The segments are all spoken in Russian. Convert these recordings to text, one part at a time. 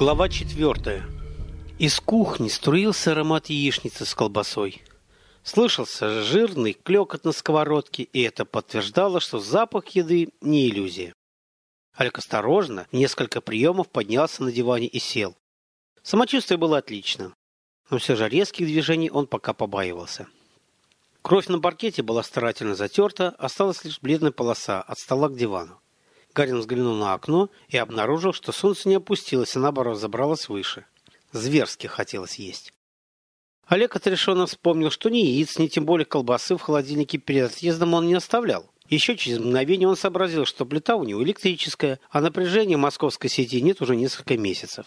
Глава четвертая. Из кухни струился аромат яичницы с колбасой. Слышался жирный клекот на сковородке, и это подтверждало, что запах еды не иллюзия. Олег осторожно, несколько приемов поднялся на диване и сел. Самочувствие было отлично, но все же резких движений он пока побаивался. Кровь на паркете была старательно затерта, осталась лишь бледная полоса от стола к дивану. Гарин взглянул на окно и обнаружил, что солнце не опустилось, а наоборот забралось выше. Зверски хотелось есть. Олег отрешенно вспомнил, что ни яиц, ни тем более колбасы в холодильнике перед отъездом он не оставлял. Еще через мгновение он сообразил, что плита у него электрическая, а напряжения московской сети нет уже несколько месяцев.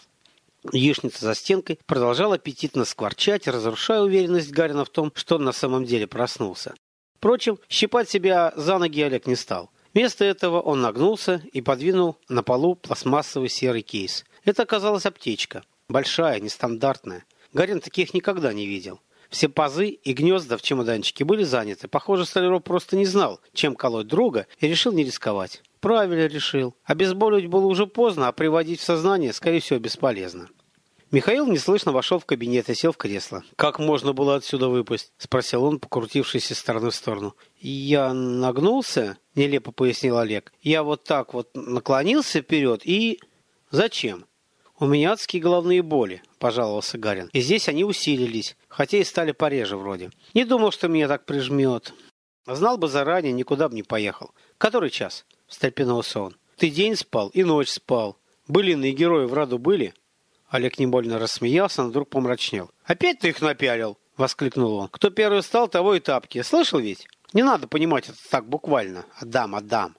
Яичница за стенкой продолжала аппетитно скворчать, разрушая уверенность Гарина в том, что он на самом деле проснулся. Впрочем, щипать себя за ноги Олег не стал. Вместо этого он нагнулся и подвинул на полу пластмассовый серый кейс. Это оказалась аптечка. Большая, нестандартная. Гарин таких никогда не видел. Все пазы и гнезда в чемоданчике были заняты. Похоже, Столяров просто не знал, чем колоть друга, и решил не рисковать. Правильно решил. Обезболивать было уже поздно, а приводить в сознание, скорее всего, бесполезно. Михаил неслышно вошел в кабинет и сел в кресло. «Как можно было отсюда выпасть?» – спросил он, покрутившись из стороны в сторону. «Я нагнулся?» – нелепо пояснил Олег. «Я вот так вот наклонился вперед и...» «Зачем?» «У меня адские головные боли», – пожаловался Гарин. «И здесь они усилились, хотя и стали пореже вроде. Не думал, что меня так прижмет. Знал бы заранее, никуда бы не поехал. Который час?» – встрепенулся он. «Ты день спал и ночь спал. Былиные герои в Раду были?» Олег не рассмеялся, но вдруг помрачнел. «Опять ты их напялил?» — воскликнул он. «Кто первый стал, того и тапки. Слышал ведь? Не надо понимать это так буквально. Отдам, отдам».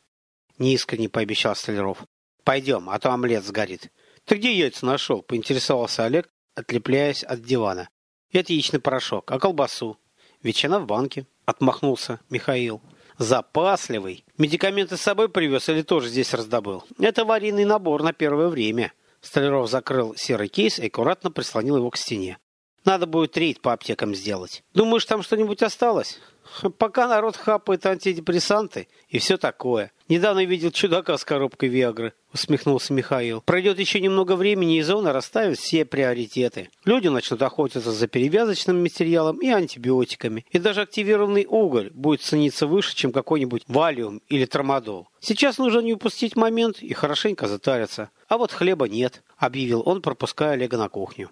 Неискренне пообещал Столяров. «Пойдем, а то омлет сгорит». «Ты где яйца нашел?» — поинтересовался Олег, отлепляясь от дивана. «Это яичный порошок. А колбасу?» «Ветчина в банке», — отмахнулся Михаил. «Запасливый. Медикаменты с собой привез или тоже здесь раздобыл?» «Это аварийный набор на первое время». Столяров закрыл серый кейс и аккуратно прислонил его к стене. Надо будет рейд по аптекам сделать. Думаешь, там что-нибудь осталось? Пока народ хапает антидепрессанты и все такое. Недавно видел чудака с коробкой Виагры, усмехнулся Михаил. Пройдет еще немного времени, и зона расставит все приоритеты. Люди начнут охотиться за перевязочным материалом и антибиотиками. И даже активированный уголь будет цениться выше, чем какой-нибудь валиум или трамадол. Сейчас нужно не упустить момент и хорошенько затариться. А вот хлеба нет, объявил он, пропуская Олега на кухню.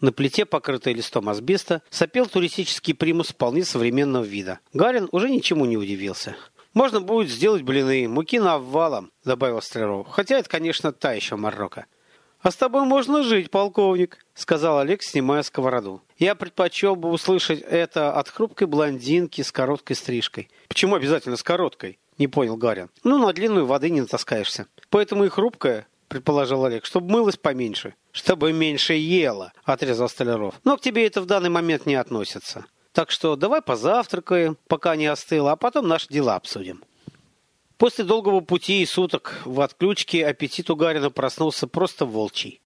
На плите, покрытой листом асбеста, сопел туристический примус вполне современного вида. Гарин уже ничему не удивился. «Можно будет сделать блины, муки на обвалом», — добавил Стрелов. «Хотя это, конечно, та еще Марокко». «А с тобой можно жить, полковник», — сказал Олег, снимая сковороду. «Я предпочел бы услышать это от хрупкой блондинки с короткой стрижкой». «Почему обязательно с короткой?» — не понял Гарин. «Ну, на длинную воды не натаскаешься. Поэтому и хрупкая, предположил Олег, чтобы мылась поменьше. Чтобы меньше ела, отрезал Столяров. Но к тебе это в данный момент не относится. Так что давай позавтракаем, пока не остыло, а потом наши дела обсудим. После долгого пути и суток в отключке аппетит у Гарина проснулся просто волчий.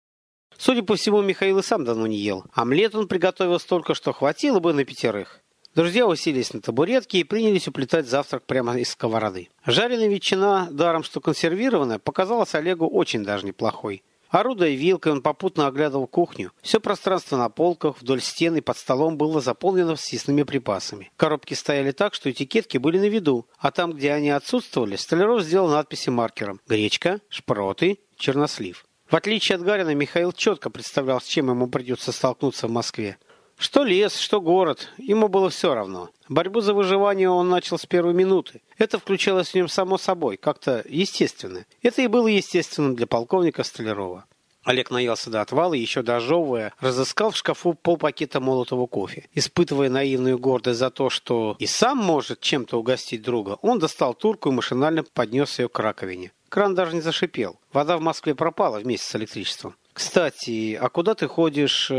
Судя по всему, Михаил и сам давно не ел. Омлет он приготовил столько, что хватило бы на пятерых. Друзья уселись на табуретке и принялись уплетать завтрак прямо из сковороды. Жареная ветчина, даром что консервированная, показалась Олегу очень даже неплохой. Орудуя вилкой, он попутно оглядывал кухню. Все пространство на полках, вдоль стен и под столом было заполнено съестными припасами. Коробки стояли так, что этикетки были на виду, а там, где они отсутствовали, Столяров сделал надписи маркером «Гречка», «Шпроты», «Чернослив». В отличие от Гарина, Михаил четко представлял, с чем ему придется столкнуться в Москве. Что лес, что город, ему было все равно. Борьбу за выживание он начал с первой минуты. Это включалось в нем само собой, как-то естественно. Это и было естественным для полковника Столярова. Олег наелся до отвала и еще дожевывая, разыскал в шкафу полпакета молотого кофе. Испытывая наивную гордость за то, что и сам может чем-то угостить друга, он достал турку и машинально поднес ее к раковине. Кран даже не зашипел. Вода в Москве пропала вместе с электричеством. «Кстати, а куда ты ходишь...»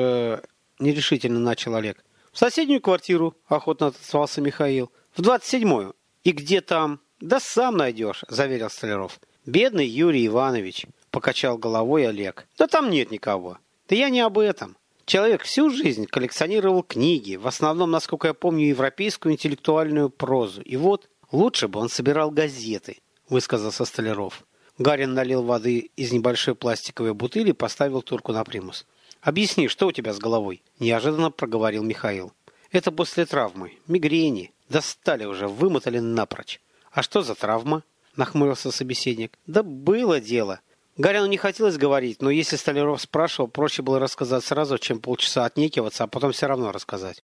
нерешительно начал Олег. В соседнюю квартиру, охотно отозвался Михаил. В двадцать седьмую. И где там? Да сам найдешь, заверил Столяров. Бедный Юрий Иванович, покачал головой Олег. Да там нет никого. Да я не об этом. Человек всю жизнь коллекционировал книги, в основном, насколько я помню, европейскую интеллектуальную прозу. И вот лучше бы он собирал газеты, высказался Столяров. Гарин налил воды из небольшой пластиковой бутыли и поставил турку на примус. «Объясни, что у тебя с головой?» – неожиданно проговорил Михаил. «Это после травмы. Мигрени. Достали уже, вымотали напрочь». «А что за травма?» – нахмурился собеседник. «Да было дело. Гарину не хотелось говорить, но если Столяров спрашивал, проще было рассказать сразу, чем полчаса отнекиваться, а потом все равно рассказать.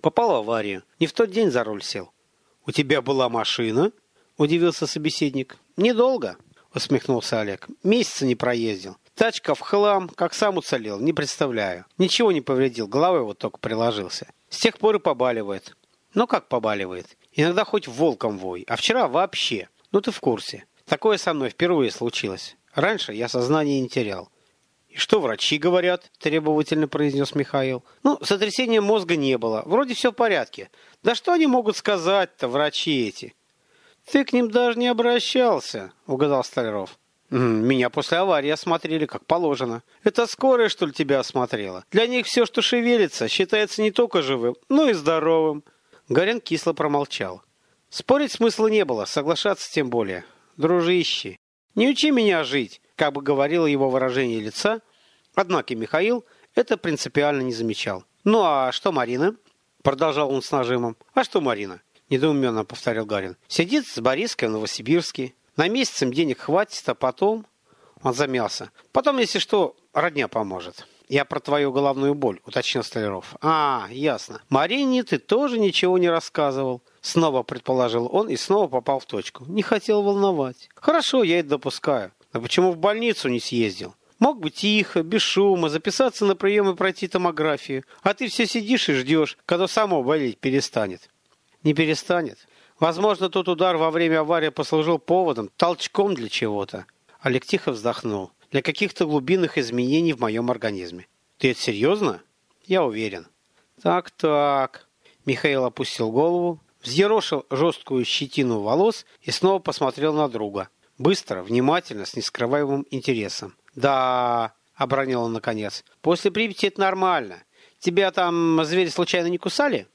Попал в аварию. Не в тот день за руль сел. «У тебя была машина?» – удивился собеседник. «Недолго», – усмехнулся Олег. «Месяца не проездил. Тачка в хлам, как сам уцелел, не представляю. Ничего не повредил, головой вот только приложился. С тех пор и побаливает. Ну как побаливает? Иногда хоть волком вой, а вчера вообще. Ну ты в курсе. Такое со мной впервые случилось. Раньше я сознание не терял. «И что врачи говорят?» – требовательно произнес Михаил. «Ну, сотрясения мозга не было. Вроде все в порядке. Да что они могут сказать-то, врачи эти?» «Ты к ним даже не обращался», – угадал Столяров. «Меня после аварии осмотрели, как положено. Это скорая, что ли, тебя осмотрела? Для них все, что шевелится, считается не только живым, но и здоровым». Гарин кисло промолчал. Спорить смысла не было, соглашаться тем более. «Дружище, не учи меня жить, как бы говорило его выражение лица. Однако Михаил это принципиально не замечал. Ну а что Марина? Продолжал он с нажимом. А что Марина? Недоуменно повторил Гарин. Сидит с Бориской в Новосибирске. На месяц им денег хватит, а потом... Он замялся. Потом, если что, родня поможет. Я про твою головную боль, уточнил Столяров. А, ясно. Марине ты тоже ничего не рассказывал. Снова предположил он и снова попал в точку. Не хотел волновать. Хорошо, я это допускаю. Но почему в больницу не съездил? Мог бы тихо, без шума, записаться на прием и пройти томографию. А ты все сидишь и ждешь, когда само болеть перестанет. Не перестанет. Возможно, тот удар во время аварии послужил поводом, толчком для чего-то. Олег тихо вздохнул. Для каких-то глубинных изменений в моем организме. Ты это серьезно? Я уверен. Так-так. Михаил опустил голову, взъерошил жесткую щетину волос и снова посмотрел на друга. Быстро, внимательно, с нескрываемым интересом. «Да...» — обронил он наконец. «После Припяти это нормально. Тебя там звери случайно не кусали?»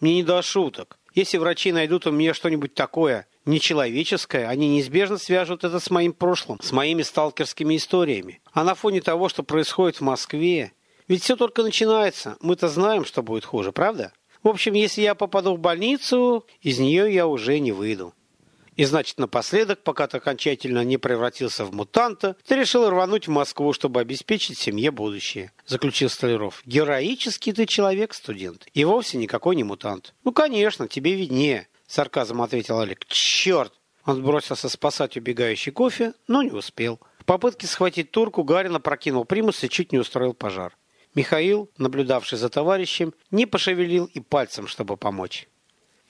«Мне не до шуток. Если врачи найдут у меня что-нибудь такое нечеловеческое, они неизбежно свяжут это с моим прошлым, с моими сталкерскими историями. А на фоне того, что происходит в Москве... Ведь все только начинается. Мы-то знаем, что будет хуже, правда?» В общем, если я попаду в больницу, из нее я уже не выйду. И значит, напоследок, пока ты окончательно не превратился в мутанта, ты решил рвануть в Москву, чтобы обеспечить семье будущее, заключил Столяров. Героический ты человек, студент, и вовсе никакой не мутант. Ну, конечно, тебе виднее, сарказм ответил Олег. Черт! Он бросился спасать убегающий кофе, но не успел. В попытке схватить турку Гарина прокинул примус и чуть не устроил пожар. Михаил, наблюдавший за товарищем, не пошевелил и пальцем, чтобы помочь.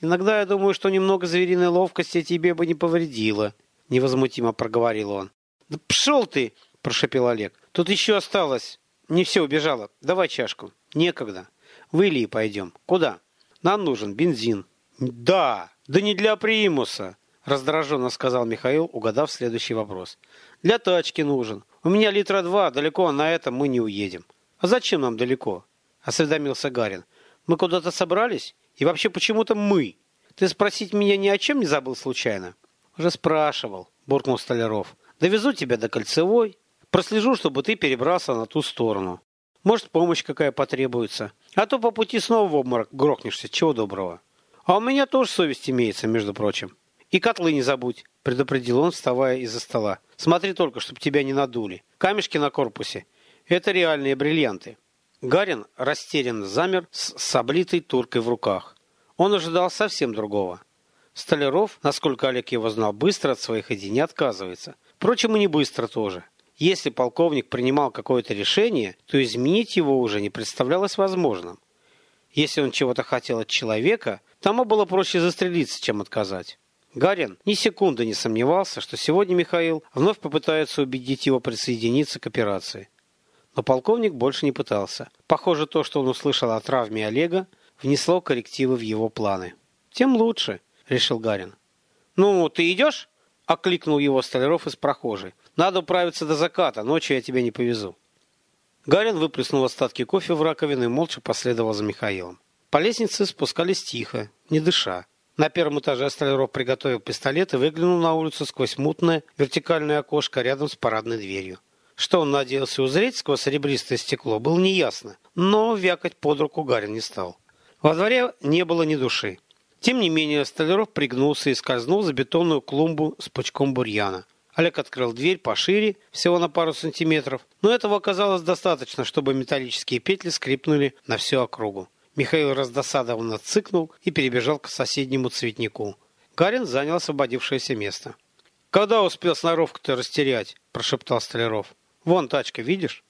«Иногда я думаю, что немного звериной ловкости тебе бы не повредило», — невозмутимо проговорил он. «Да пшел ты!» — прошепел Олег. «Тут еще осталось. Не все убежало. Давай чашку. Некогда. В Илии пойдем. Куда? Нам нужен бензин». «Да! Да не для примуса!» — раздраженно сказал Михаил, угадав следующий вопрос. «Для тачки нужен. У меня литра два, далеко на этом мы не уедем». «А зачем нам далеко?» — осведомился Гарин. «Мы куда-то собрались? И вообще почему-то мы? Ты спросить меня ни о чем не забыл случайно?» «Уже спрашивал», — буркнул Столяров. «Довезу тебя до Кольцевой. Прослежу, чтобы ты перебрался на ту сторону. Может, помощь какая потребуется. А то по пути снова в обморок грохнешься. Чего доброго. А у меня тоже совесть имеется, между прочим. И котлы не забудь», — предупредил он, вставая из-за стола. «Смотри только, чтобы тебя не надули. Камешки на корпусе это реальные бриллианты. Гарин растерянно замер с саблитой туркой в руках. Он ожидал совсем другого. Столяров, насколько Олег его знал, быстро от своих идей не отказывается. Впрочем, и не быстро тоже. Если полковник принимал какое-то решение, то изменить его уже не представлялось возможным. Если он чего-то хотел от человека, тому было проще застрелиться, чем отказать. Гарин ни секунды не сомневался, что сегодня Михаил вновь попытается убедить его присоединиться к операции. Но полковник больше не пытался. Похоже, то, что он услышал о травме Олега, внесло коррективы в его планы. «Тем лучше», — решил Гарин. «Ну, ты идешь?» — окликнул его Столяров из прохожей. «Надо управиться до заката, ночью я тебя не повезу». Гарин выплеснул остатки кофе в раковину и молча последовал за Михаилом. По лестнице спускались тихо, не дыша. На первом этаже Столяров приготовил пистолет и выглянул на улицу сквозь мутное вертикальное окошко рядом с парадной дверью. Что он надеялся узреть сквозь серебристое стекло, было неясно, но вякать под руку Гарин не стал. Во дворе не было ни души. Тем не менее, Столяров пригнулся и скользнул за бетонную клумбу с пучком бурьяна. Олег открыл дверь пошире, всего на пару сантиметров, но этого оказалось достаточно, чтобы металлические петли скрипнули на всю округу. Михаил раздосадованно цыкнул и перебежал к соседнему цветнику. Гарин занял освободившееся место. «Когда успел сноровку-то растерять?» – прошептал Столяров. «Вон тачка, видишь?»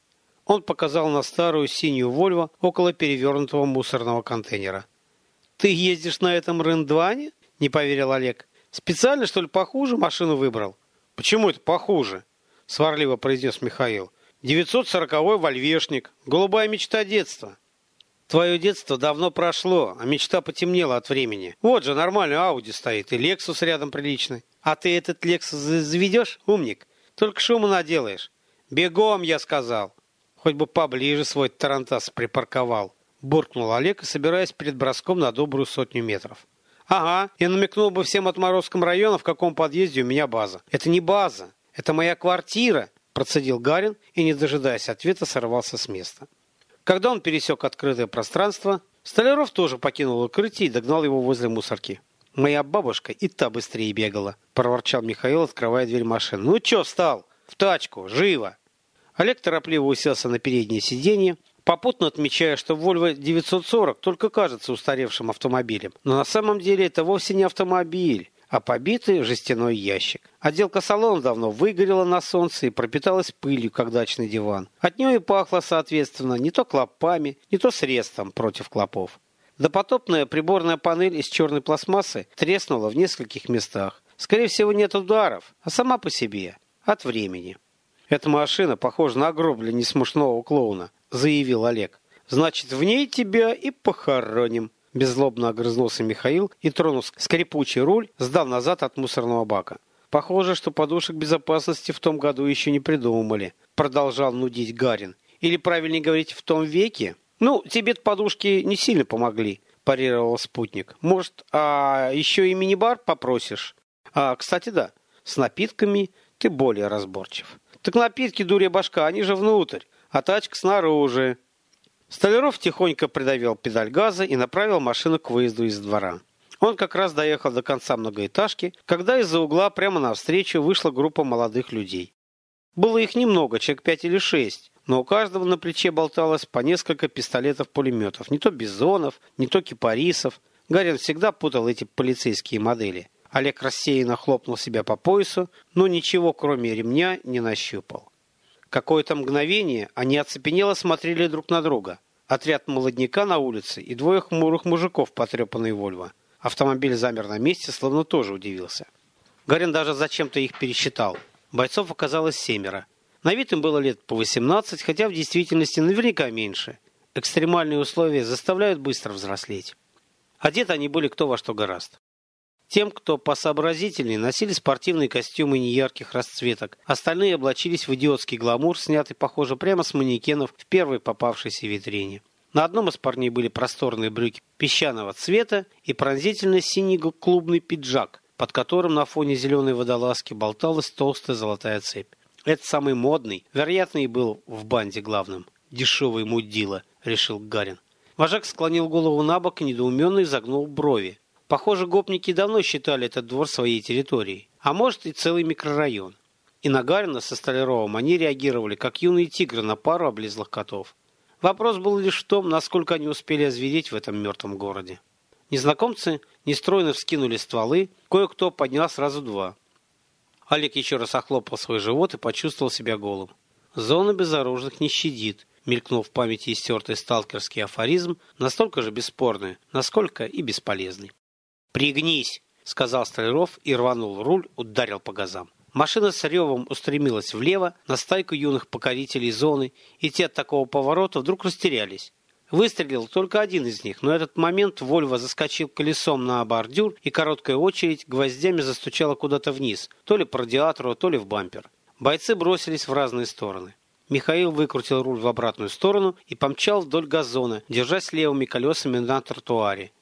Он показал на старую синюю «Вольво» около перевернутого мусорного контейнера. «Ты ездишь на этом Рендване?» – не поверил Олег. «Специально, что ли, похуже машину выбрал?» «Почему это похуже?» – сварливо произнес Михаил. «940-й вольвешник. Голубая мечта детства». Твое детство давно прошло, а мечта потемнела от времени. Вот же нормальный Ауди стоит, и Лексус рядом приличный. А ты этот Лексус заведешь, умник? Только шума наделаешь. Бегом, я сказал. Хоть бы поближе свой тарантас припарковал. Буркнул Олег, собираясь перед броском на добрую сотню метров. Ага, я намекнул бы всем отморозкам района, в каком подъезде у меня база. Это не база, это моя квартира, процедил Гарин и, не дожидаясь ответа, сорвался с места. Когда он пересек открытое пространство, Столяров тоже покинул укрытие и догнал его возле мусорки. «Моя бабушка и та быстрее бегала», – проворчал Михаил, открывая дверь машины. «Ну чё встал? В тачку! Живо!» Олег торопливо уселся на переднее сиденье, попутно отмечая, что Volvo 940 только кажется устаревшим автомобилем. Но на самом деле это вовсе не автомобиль а побитый жестяной ящик. Отделка салона давно выгорела на солнце и пропиталась пылью, как дачный диван. От нее и пахло, соответственно, не то клопами, не то средством против клопов. Допотопная приборная панель из черной пластмассы треснула в нескольких местах. Скорее всего, нет ударов, а сама по себе, от времени. «Эта машина похожа на гроб для несмешного клоуна», — заявил Олег. «Значит, в ней тебя и похороним». Беззлобно огрызнулся Михаил и, тронув скрипучий руль, сдал назад от мусорного бака. Похоже, что подушек безопасности в том году еще не придумали, продолжал нудить Гарин. Или правильнее говорить, в том веке? Ну, тебе подушки не сильно помогли, парировал спутник. Может, а еще и мини-бар попросишь? А, кстати, да, с напитками ты более разборчив. Так напитки, дурья башка, они же внутрь, а тачка снаружи. Столяров тихонько придавил педаль газа и направил машину к выезду из двора. Он как раз доехал до конца многоэтажки, когда из-за угла прямо навстречу вышла группа молодых людей. Было их немного, человек пять или шесть, но у каждого на плече болталось по несколько пистолетов-пулеметов, не то бизонов, не то кипарисов. Гарин всегда путал эти полицейские модели. Олег рассеянно хлопнул себя по поясу, но ничего, кроме ремня, не нащупал. Какое-то мгновение они оцепенело смотрели друг на друга. Отряд молодняка на улице и двое хмурых мужиков, потрепанной Вольво. Автомобиль замер на месте, словно тоже удивился. Гарин даже зачем-то их пересчитал. Бойцов оказалось семеро. На вид им было лет по 18, хотя в действительности наверняка меньше. Экстремальные условия заставляют быстро взрослеть. Одеты они были кто во что гораст. Тем, кто посообразительнее, носили спортивные костюмы неярких расцветок. Остальные облачились в идиотский гламур, снятый, похоже, прямо с манекенов в первой попавшейся витрине. На одном из парней были просторные брюки песчаного цвета и пронзительно синий клубный пиджак, под которым на фоне зеленой водолазки болталась толстая золотая цепь. Это самый модный, вероятно, и был в банде главным. «Дешевый мудила», — решил Гарин. Вожак склонил голову на бок и недоуменно изогнул брови. Похоже, гопники давно считали этот двор своей территорией, а может и целый микрорайон. И на Гарина со Столяровым они реагировали, как юные тигры на пару облизлых котов. Вопрос был лишь в том, насколько они успели озвереть в этом мертвом городе. Незнакомцы нестройно вскинули стволы, кое-кто поднял сразу два. Олег еще раз охлопал свой живот и почувствовал себя голым. «Зона безоружных не щадит», мелькнул в памяти истертый сталкерский афоризм, настолько же бесспорный, насколько и бесполезный. «Пригнись!» — сказал Столяров и рванул руль, ударил по газам. Машина с ревом устремилась влево на стайку юных покорителей зоны, и те от такого поворота вдруг растерялись. Выстрелил только один из них, но этот момент Вольво заскочил колесом на бордюр, и короткая очередь гвоздями застучала куда-то вниз, то ли по радиатору, то ли в бампер. Бойцы бросились в разные стороны. Михаил выкрутил руль в обратную сторону и помчал вдоль газона, держась левыми колесами на тротуаре.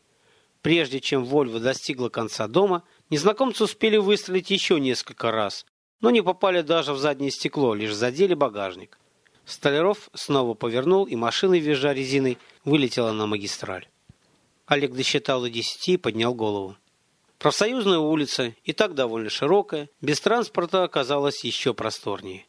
Прежде чем Вольва достигла конца дома, незнакомцы успели выстрелить еще несколько раз, но не попали даже в заднее стекло, лишь задели багажник. Столяров снова повернул, и машина, визжа резиной, вылетела на магистраль. Олег досчитал до десяти и поднял голову. Профсоюзная улица, и так довольно широкая, без транспорта оказалась еще просторнее.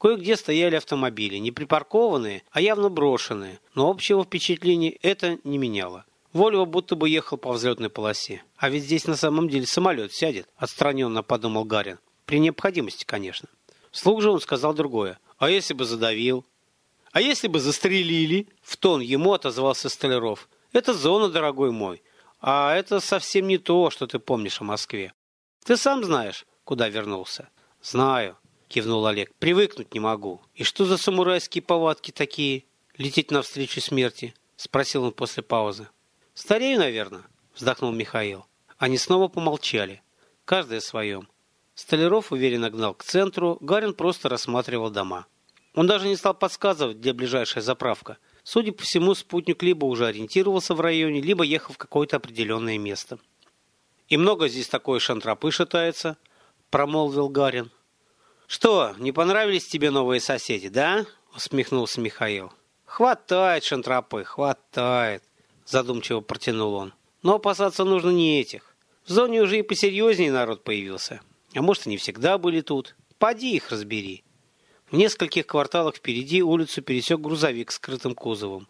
Кое-где стояли автомобили, не припаркованные, а явно брошенные, но общего впечатления это не меняло. Вольво будто бы ехал по взлетной полосе. А ведь здесь на самом деле самолет сядет, отстраненно подумал Гарин. При необходимости, конечно. Вслух же он сказал другое. А если бы задавил? А если бы застрелили? В тон ему отозвался Столяров. Это зона, дорогой мой. А это совсем не то, что ты помнишь о Москве. Ты сам знаешь, куда вернулся. Знаю, кивнул Олег. Привыкнуть не могу. И что за самурайские повадки такие? Лететь навстречу смерти? Спросил он после паузы. Старею, наверное, вздохнул Михаил. Они снова помолчали. Каждый о своем. Столяров уверенно гнал к центру, Гарин просто рассматривал дома. Он даже не стал подсказывать, где ближайшая заправка. Судя по всему, спутник либо уже ориентировался в районе, либо ехал в какое-то определенное место. «И много здесь такой шантропы шатается», — промолвил Гарин. «Что, не понравились тебе новые соседи, да?» — усмехнулся Михаил. «Хватает шантропы, хватает», — задумчиво протянул он. «Но опасаться нужно не этих. В зоне уже и посерьезнее народ появился. А может, и не всегда были тут. Поди их разбери. В нескольких кварталах впереди улицу пересек грузовик с скрытым кузовом.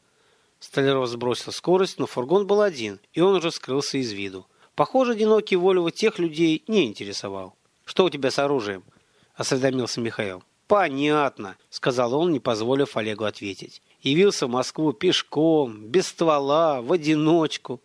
Столяров сбросил скорость, но фургон был один, и он уже скрылся из виду. Похоже, одинокий Волева тех людей не интересовал. «Что у тебя с оружием?» – осведомился Михаил. «Понятно», – сказал он, не позволив Олегу ответить. «Явился в Москву пешком, без ствола, в одиночку.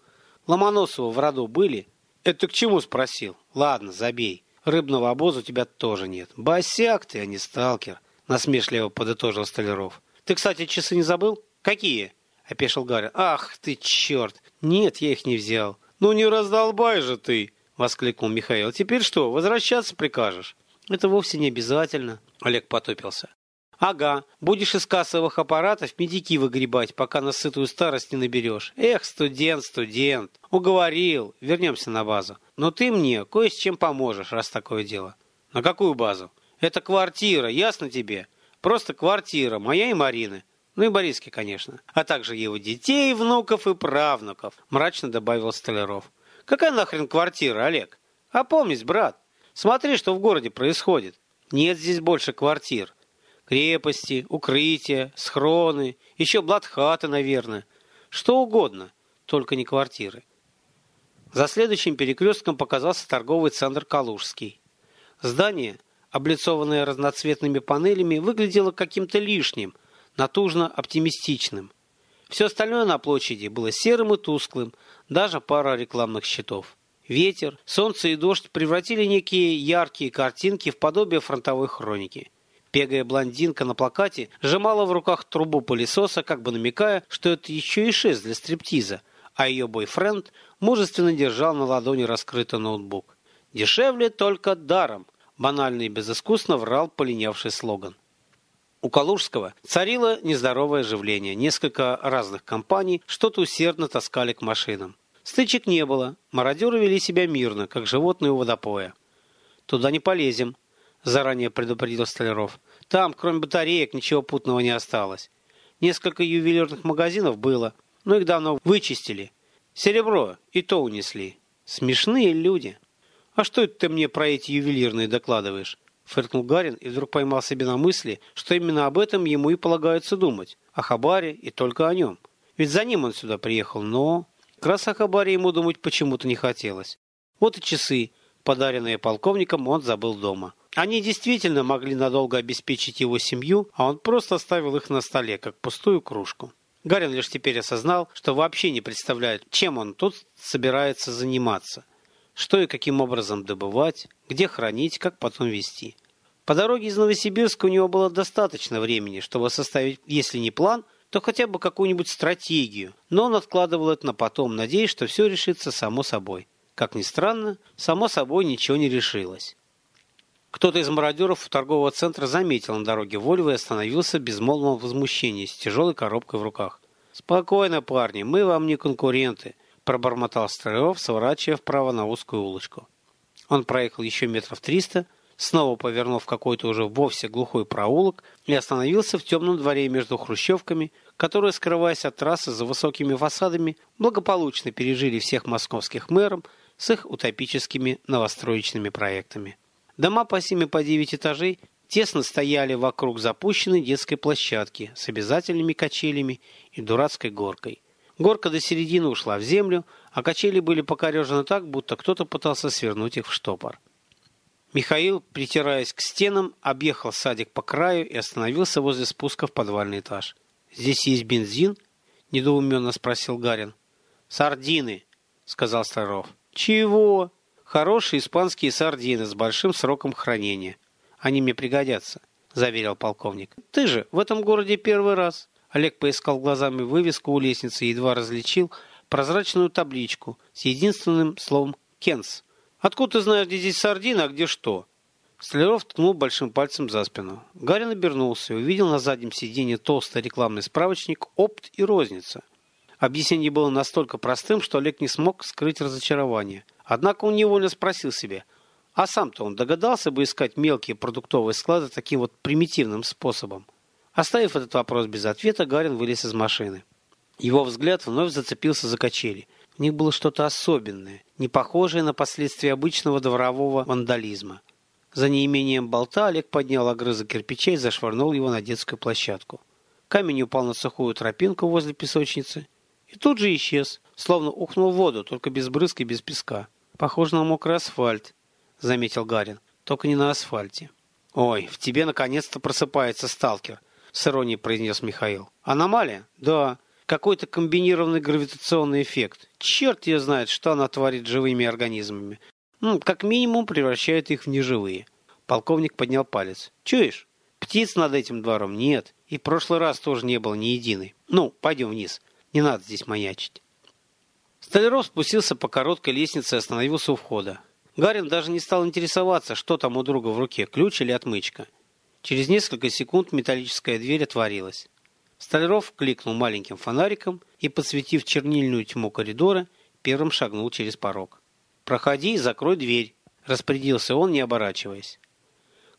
Ломоносова в роду были?» «Это к чему?» – спросил. «Ладно, забей. Рыбного обоза у тебя тоже нет. Босяк ты, а не сталкер, насмешливо подытожил Столяров. Ты, кстати, часы не забыл? Какие? Опешил Гарри. Ах ты черт! Нет, я их не взял. Ну не раздолбай же ты! Воскликнул Михаил. Теперь что, возвращаться прикажешь? Это вовсе не обязательно. Олег потупился. Ага, будешь из кассовых аппаратов медики выгребать, пока на сытую старость не наберешь. Эх, студент, студент. Уговорил. Вернемся на базу. Но ты мне кое с чем поможешь, раз такое дело. На какую базу? Это квартира, ясно тебе? Просто квартира, моя и Марины. Ну и Бориски, конечно. А также его детей, внуков и правнуков, мрачно добавил Столяров. Какая нахрен квартира, Олег? Опомнись, брат. Смотри, что в городе происходит. Нет здесь больше квартир крепости, укрытия, схроны, еще блатхаты, наверное. Что угодно, только не квартиры. За следующим перекрестком показался торговый центр Калужский. Здание, облицованное разноцветными панелями, выглядело каким-то лишним, натужно оптимистичным. Все остальное на площади было серым и тусклым, даже пара рекламных щитов. Ветер, солнце и дождь превратили некие яркие картинки в подобие фронтовой хроники. Пегая блондинка на плакате сжимала в руках трубу пылесоса, как бы намекая, что это еще и шест для стриптиза, а ее бойфренд мужественно держал на ладони раскрытый ноутбук. «Дешевле только даром», – банально и безыскусно врал полинявший слоган. У Калужского царило нездоровое оживление. Несколько разных компаний что-то усердно таскали к машинам. Стычек не было. Мародеры вели себя мирно, как животные у водопоя. «Туда не полезем», заранее предупредил Столяров. Там, кроме батареек, ничего путного не осталось. Несколько ювелирных магазинов было, но их давно вычистили. Серебро и то унесли. Смешные люди. А что это ты мне про эти ювелирные докладываешь? Фыркнул Гарин и вдруг поймал себе на мысли, что именно об этом ему и полагается думать. О Хабаре и только о нем. Ведь за ним он сюда приехал, но... Как раз о Хабаре ему думать почему-то не хотелось. Вот и часы, подаренные полковником, он забыл дома. Они действительно могли надолго обеспечить его семью, а он просто оставил их на столе, как пустую кружку. Гарин лишь теперь осознал, что вообще не представляет, чем он тут собирается заниматься. Что и каким образом добывать, где хранить, как потом вести. По дороге из Новосибирска у него было достаточно времени, чтобы составить, если не план, то хотя бы какую-нибудь стратегию, но он откладывал это на потом, надеясь, что все решится само собой. Как ни странно, само собой ничего не решилось. Кто-то из мародеров торгового центра заметил на дороге Вольво и остановился в безмолвном возмущении с тяжелой коробкой в руках. «Спокойно, парни, мы вам не конкуренты», пробормотал Столяров, сворачивая вправо на узкую улочку. Он проехал еще метров триста, снова повернул в какой-то уже вовсе глухой проулок и остановился в темном дворе между хрущевками, которые, скрываясь от трассы за высокими фасадами, благополучно пережили всех московских мэров с их утопическими новостроечными проектами. Дома по 7 по 9 этажей тесно стояли вокруг запущенной детской площадки с обязательными качелями и дурацкой горкой. Горка до середины ушла в землю, а качели были покорежены так, будто кто-то пытался свернуть их в штопор. Михаил, притираясь к стенам, объехал садик по краю и остановился возле спуска в подвальный этаж. «Здесь есть бензин?» – недоуменно спросил Гарин. «Сардины», – сказал Старов. «Чего?» «Хорошие испанские сардины с большим сроком хранения. Они мне пригодятся», – заверил полковник. «Ты же в этом городе первый раз». Олег поискал глазами вывеску у лестницы и едва различил прозрачную табличку с единственным словом «Кенс». Откуда ты знаешь, где здесь сардины, а где что? Столяров ткнул большим пальцем за спину. Гарин обернулся и увидел на заднем сиденье толстый рекламный справочник «Опт и розница». Объяснение было настолько простым, что Олег не смог скрыть разочарование. Однако он невольно спросил себя, а сам-то он догадался бы искать мелкие продуктовые склады таким вот примитивным способом? Оставив этот вопрос без ответа, Гарин вылез из машины. Его взгляд вновь зацепился за качели. В них было что-то особенное, не похожее на последствия обычного дворового вандализма. За неимением болта Олег поднял огрызок кирпича и зашвырнул его на детскую площадку. Камень упал на сухую тропинку возле песочницы и тут же исчез, словно ухнул в воду, только без брызг и без песка. «Похоже на мокрый асфальт», — заметил Гарин. «Только не на асфальте». «Ой, в тебе наконец-то просыпается сталкер», — с иронией произнес Михаил. «Аномалия?» «Да какой-то комбинированный гравитационный эффект. Черт ее знает, что она творит живыми организмами. Ну, как минимум, превращает их в неживые. Полковник поднял палец. Чуешь? Птиц над этим двором нет. И в прошлый раз тоже не было ни единой. Ну, пойдем вниз. Не надо здесь маячить. Столяров спустился по короткой лестнице и остановился у входа. Гарин даже не стал интересоваться, что там у друга в руке, ключ или отмычка. Через несколько секунд металлическая дверь отворилась. Столяров кликнул маленьким фонариком и, подсветив чернильную тьму коридора, первым шагнул через порог. «Проходи и закрой дверь», — распорядился он, не оборачиваясь.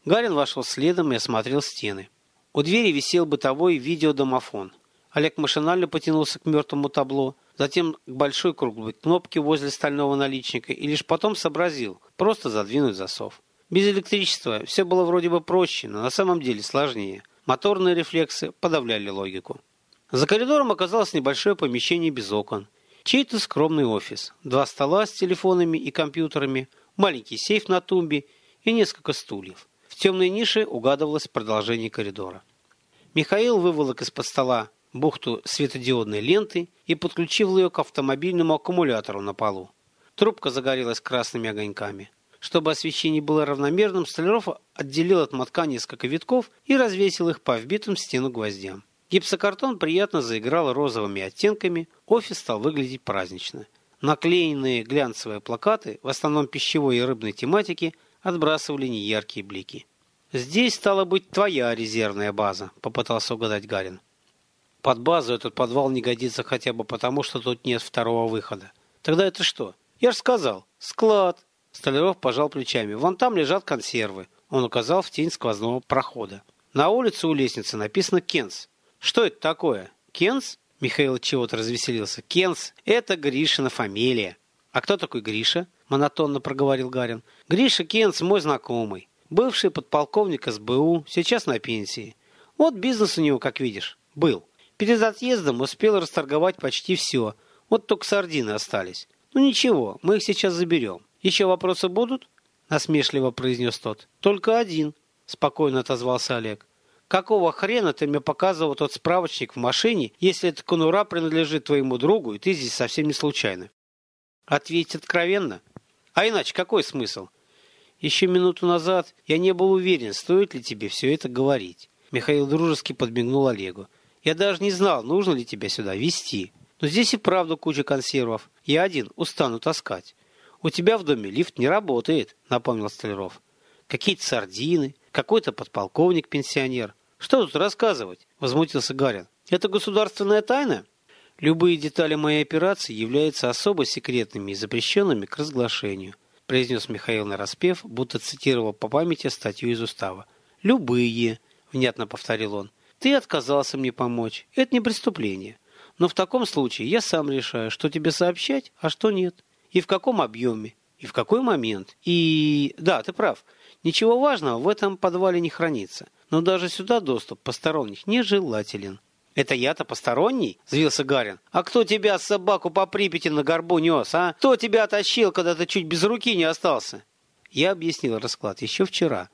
Гарин вошел следом и осмотрел стены. У двери висел бытовой видеодомофон. Олег машинально потянулся к мертвому табло, затем к большой круглой кнопке возле стального наличника и лишь потом сообразил просто задвинуть засов. Без электричества все было вроде бы проще, но на самом деле сложнее — Моторные рефлексы подавляли логику. За коридором оказалось небольшое помещение без окон. Чей-то скромный офис. Два стола с телефонами и компьютерами, маленький сейф на тумбе и несколько стульев. В темной нише угадывалось продолжение коридора. Михаил выволок из-под стола бухту светодиодной ленты и подключил ее к автомобильному аккумулятору на полу. Трубка загорелась красными огоньками. Чтобы освещение было равномерным, Столяров отделил от мотка несколько витков и развесил их по вбитым в стену гвоздям. Гипсокартон приятно заиграл розовыми оттенками, офис стал выглядеть празднично. Наклеенные глянцевые плакаты, в основном пищевой и рыбной тематики, отбрасывали неяркие блики. «Здесь, стала быть, твоя резервная база», — попытался угадать Гарин. «Под базу этот подвал не годится хотя бы потому, что тут нет второго выхода. Тогда это что? Я же сказал, склад. Столяров пожал плечами. «Вон там лежат консервы». Он указал в тень сквозного прохода. На улице у лестницы написано «Кенс». «Что это такое?» «Кенс?» Михаил чего-то развеселился. «Кенс – это Гришина фамилия». «А кто такой Гриша?» – монотонно проговорил Гарин. «Гриша Кенс – мой знакомый. Бывший подполковник СБУ, сейчас на пенсии. Вот бизнес у него, как видишь, был. Перед отъездом успел расторговать почти все. Вот только сардины остались. Ну ничего, мы их сейчас заберем. «Еще вопросы будут?» – насмешливо произнес тот. «Только один», – спокойно отозвался Олег. «Какого хрена ты мне показывал тот справочник в машине, если эта конура принадлежит твоему другу, и ты здесь совсем не случайно?» «Ответить откровенно? А иначе какой смысл?» «Еще минуту назад я не был уверен, стоит ли тебе все это говорить». Михаил дружески подмигнул Олегу. «Я даже не знал, нужно ли тебя сюда везти. Но здесь и правда куча консервов. Я один устану таскать. «У тебя в доме лифт не работает», — напомнил Столяров. «Какие-то сардины, какой-то подполковник-пенсионер. Что тут рассказывать?» — возмутился Гарин. «Это государственная тайна?» Любые детали моей операции являются особо секретными и запрещенными к разглашению, произнес Михаил нараспев, будто цитировал по памяти статью из устава. Любые, внятно повторил он. Ты отказался мне помочь. Это не преступление. Но в таком случае я сам решаю, что тебе сообщать, а что нет. И в каком объеме, и в какой момент. И да, ты прав. Ничего важного в этом подвале не хранится. Но даже сюда доступ посторонних нежелателен. «Это я-то посторонний?» – взвился Гарин. «А кто тебя, собаку, по Припяти на горбу нес, а? Кто тебя оттащил, когда ты чуть без руки не остался?» Я объяснил расклад еще вчера.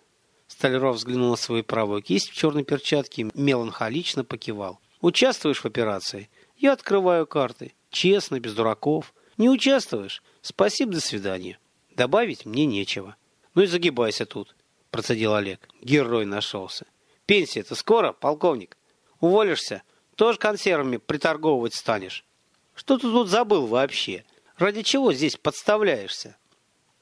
Столяров взглянул на свою правую кисть в черной перчатке меланхолично покивал. «Участвуешь в операции? Я открываю карты. Честно, без дураков. Не участвуешь? Спасибо, до свидания. Добавить мне нечего». «Ну и загибайся тут», – процедил Олег. Герой нашелся. «Пенсия-то скоро, полковник? Уволишься? Тоже консервами приторговывать станешь. Что ты тут забыл вообще? Ради чего здесь подставляешься?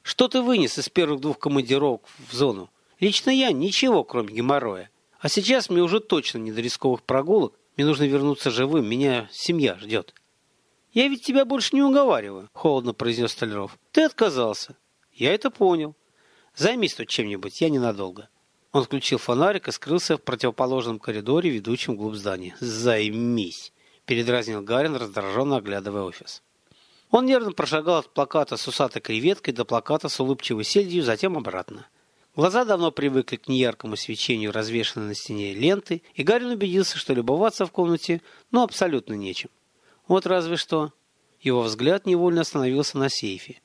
Что ты вынес из первых двух командировок в зону? Лично я ничего, кроме геморроя. А сейчас мне уже точно не до рисковых прогулок. Мне нужно вернуться живым, меня семья ждет. Я ведь тебя больше не уговариваю, холодно произнес Столяров. Ты отказался. Я это понял. Займись тут чем-нибудь, я ненадолго. Он включил фонарик и скрылся в противоположном коридоре, ведущем вглубь здания. «Займись!» – передразнил Гарин, раздраженно оглядывая офис. Он нервно прошагал от плаката с усатой креветкой до плаката с улыбчивой сельдью, затем обратно. Глаза давно привыкли к неяркому свечению, развешанной на стене ленты, и Гарин убедился, что любоваться в комнате ну абсолютно нечем. Вот разве что. Его взгляд невольно остановился на сейфе.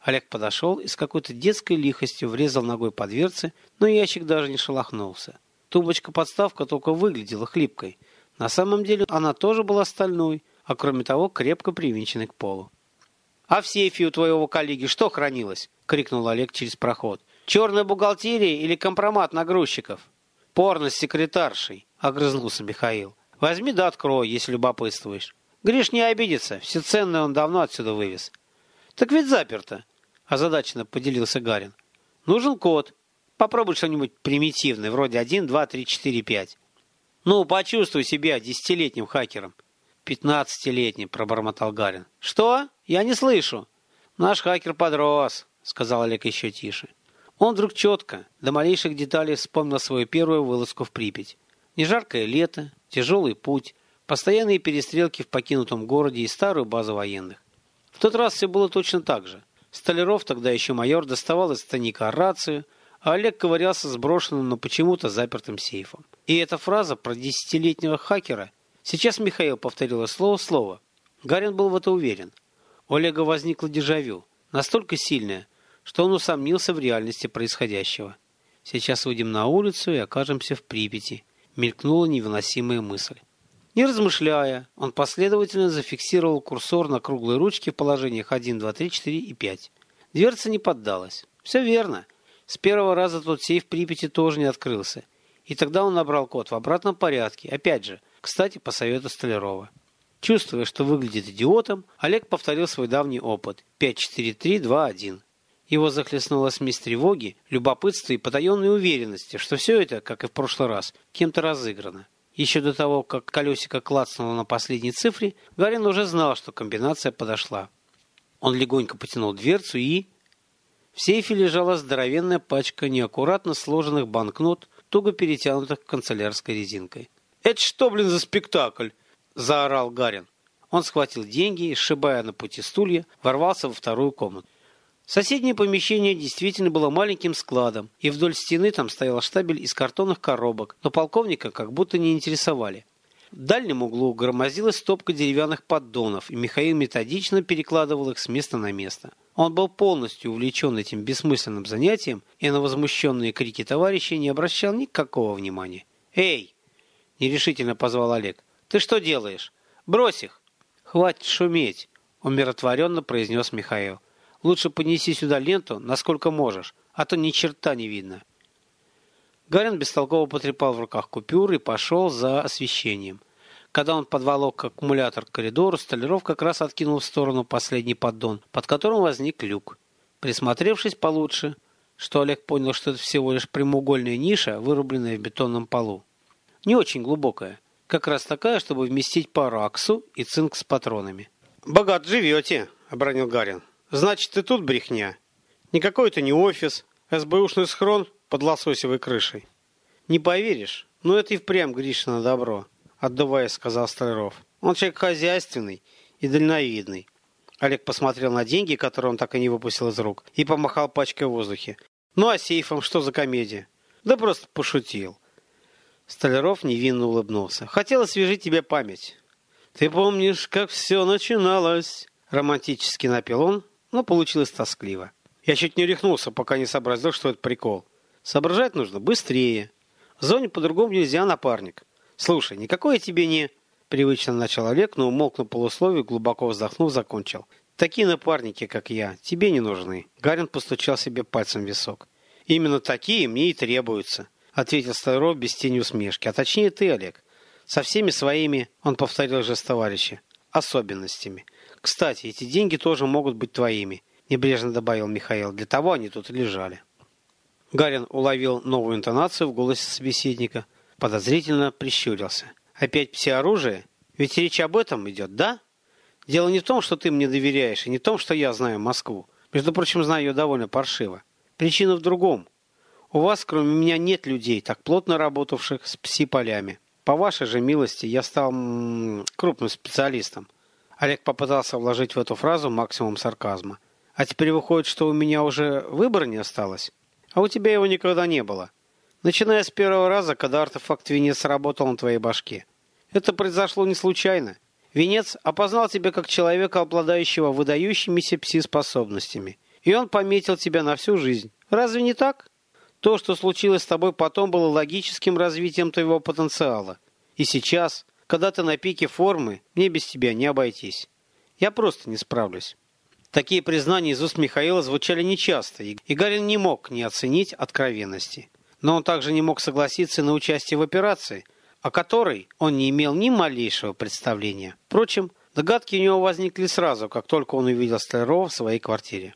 Олег подошел и с какой-то детской лихостью врезал ногой по дверце, но ящик даже не шелохнулся. Тумбочка-подставка только выглядела хлипкой. На самом деле она тоже была стальной, а кроме того крепко привинченной к полу. «А в сейфе у твоего коллеги что хранилось?» — крикнул Олег через проход. «Черная бухгалтерия или компромат на грузчиков?» «Порно с секретаршей», — огрызнулся Михаил. «Возьми да открой, если любопытствуешь. Гриш не обидится, все ценное он давно отсюда вывез». «Так ведь заперто озадаченно поделился Гарин. Нужен код. Попробуй что-нибудь примитивное, вроде 1, 2, 3, 4, 5. Ну, почувствуй себя десятилетним хакером. Пятнадцатилетним, пробормотал Гарин. Что? Я не слышу. Наш хакер подрос, сказал Олег еще тише. Он вдруг четко, до малейших деталей вспомнил свою первую вылазку в Припять. Нежаркое лето, тяжелый путь, постоянные перестрелки в покинутом городе и старую базу военных. В тот раз все было точно так же. Столяров, тогда еще майор, доставал из станика рацию, а Олег ковырялся с брошенным, но почему-то запертым сейфом. И эта фраза про десятилетнего хакера сейчас Михаил повторил слово слово. Гарин был в это уверен. У Олега возникло дежавю, настолько сильное, что он усомнился в реальности происходящего. Сейчас выйдем на улицу и окажемся в Припяти. Мелькнула невыносимая мысль. Не размышляя, он последовательно зафиксировал курсор на круглой ручке в положениях 1, 2, 3, 4 и 5. Дверца не поддалась. Все верно. С первого раза тот сейф Припяти тоже не открылся. И тогда он набрал код в обратном порядке. Опять же, кстати, по совету Столярова. Чувствуя, что выглядит идиотом, Олег повторил свой давний опыт. 5, 4, 3, 2, 1. Его захлестнула смесь тревоги, любопытства и потаенной уверенности, что все это, как и в прошлый раз, кем-то разыграно. Еще до того, как колесико клацнуло на последней цифре, Гарин уже знал, что комбинация подошла. Он легонько потянул дверцу и... В сейфе лежала здоровенная пачка неаккуратно сложенных банкнот, туго перетянутых канцелярской резинкой. «Это что, блин, за спектакль?» – заорал Гарин. Он схватил деньги и, сшибая на пути стулья, ворвался во вторую комнату. Соседнее помещение действительно было маленьким складом, и вдоль стены там стоял штабель из картонных коробок, но полковника как будто не интересовали. В дальнем углу громоздилась стопка деревянных поддонов, и Михаил методично перекладывал их с места на место. Он был полностью увлечен этим бессмысленным занятием, и на возмущенные крики товарищей не обращал никакого внимания. «Эй!» – нерешительно позвал Олег. «Ты что делаешь? Брось их!» «Хватит шуметь!» – умиротворенно произнес Михаил. Лучше понеси сюда ленту, насколько можешь, а то ни черта не видно. Гарин бестолково потрепал в руках купюры и пошел за освещением. Когда он подволок аккумулятор к коридору, Столяров как раз откинул в сторону последний поддон, под которым возник люк. Присмотревшись получше, что Олег понял, что это всего лишь прямоугольная ниша, вырубленная в бетонном полу. Не очень глубокая. Как раз такая, чтобы вместить пару аксу и цинк с патронами. «Богат живете», — обронил Гарин. «Значит, и тут брехня. Никакой это не офис, СБУшный схрон под лососевой крышей». «Не поверишь, но это и впрямь Гришина добро», — отдуваясь, сказал Столяров. «Он человек хозяйственный и дальновидный». Олег посмотрел на деньги, которые он так и не выпустил из рук, и помахал пачкой в воздухе. «Ну а сейфом что за комедия?» «Да просто пошутил». Столяров невинно улыбнулся. «Хотел освежить тебе память». «Ты помнишь, как все начиналось?» Романтически напел он, но получилось тоскливо. Я чуть не рехнулся, пока не сообразил, что это прикол. Соображать нужно быстрее. В зоне по-другому нельзя, напарник. Слушай, никакой тебе не... Привычно начал Олег, но умолк на полусловие, глубоко вздохнув, закончил. Такие напарники, как я, тебе не нужны. Гарин постучал себе пальцем в висок. Именно такие мне и требуются ответил Столяров без тени усмешки. А точнее ты, Олег. Со всеми своими, он повторил жест товарища, особенностями. Кстати, эти деньги тоже могут быть твоими, небрежно добавил Михаил. Для того они тут и лежали. Гарин уловил новую интонацию в голосе собеседника, подозрительно прищурился. Опять псиоружие? Ведь речь об этом идет, да? Дело не в том, что ты мне доверяешь, и не в том, что я знаю Москву. Между прочим, знаю ее довольно паршиво. Причина в другом. У вас, кроме меня, нет людей, так плотно работавших с пси-полями. По вашей же милости я стал м -м, крупным специалистом. Олег попытался вложить в эту фразу максимум сарказма. А теперь выходит, что у меня уже выбора не осталось? А у тебя его никогда не было. Начиная с первого раза, когда артефакт Венец сработал на твоей башке. Это произошло не случайно. Венец опознал тебя как человека, обладающего выдающимися пси-способностями. И он пометил тебя на всю жизнь. Разве не так? То, что случилось с тобой потом, было логическим развитием твоего потенциала. И сейчас, когда ты на пике формы, мне без тебя не обойтись. Я просто не справлюсь. Такие признания из уст Михаила звучали нечасто, и Гарин не мог не оценить откровенности. Но он также не мог согласиться на участие в операции, о которой он не имел ни малейшего представления. Впрочем, догадки у него возникли сразу, как только он увидел Столярова в своей квартире.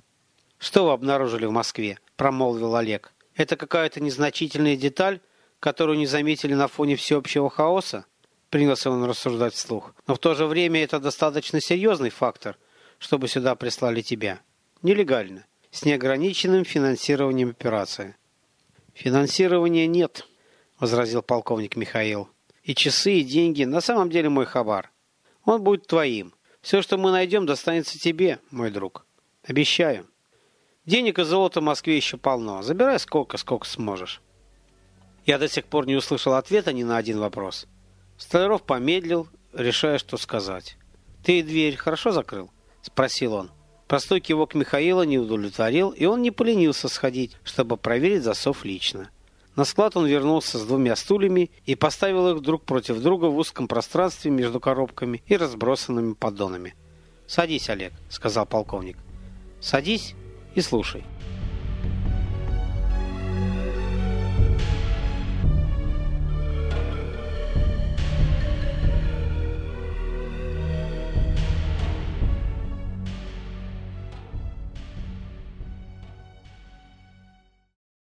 «Что вы обнаружили в Москве?» – промолвил Олег. Это какая-то незначительная деталь, которую не заметили на фоне всеобщего хаоса? Принялся он рассуждать вслух. Но в то же время это достаточно серьезный фактор, чтобы сюда прислали тебя. Нелегально. С неограниченным финансированием операции. Финансирования нет, возразил полковник Михаил. И часы, и деньги на самом деле мой хабар. Он будет твоим. Все, что мы найдем, достанется тебе, мой друг. Обещаю. Денег и золота в Москве еще полно. Забирай сколько, сколько сможешь. Я до сих пор не услышал ответа ни на один вопрос. Столяров помедлил, решая, что сказать. «Ты дверь хорошо закрыл?» – спросил он. Простой кивок Михаила не удовлетворил, и он не поленился сходить, чтобы проверить засов лично. На склад он вернулся с двумя стульями и поставил их друг против друга в узком пространстве между коробками и разбросанными поддонами. «Садись, Олег», — сказал полковник. «Садись и слушай.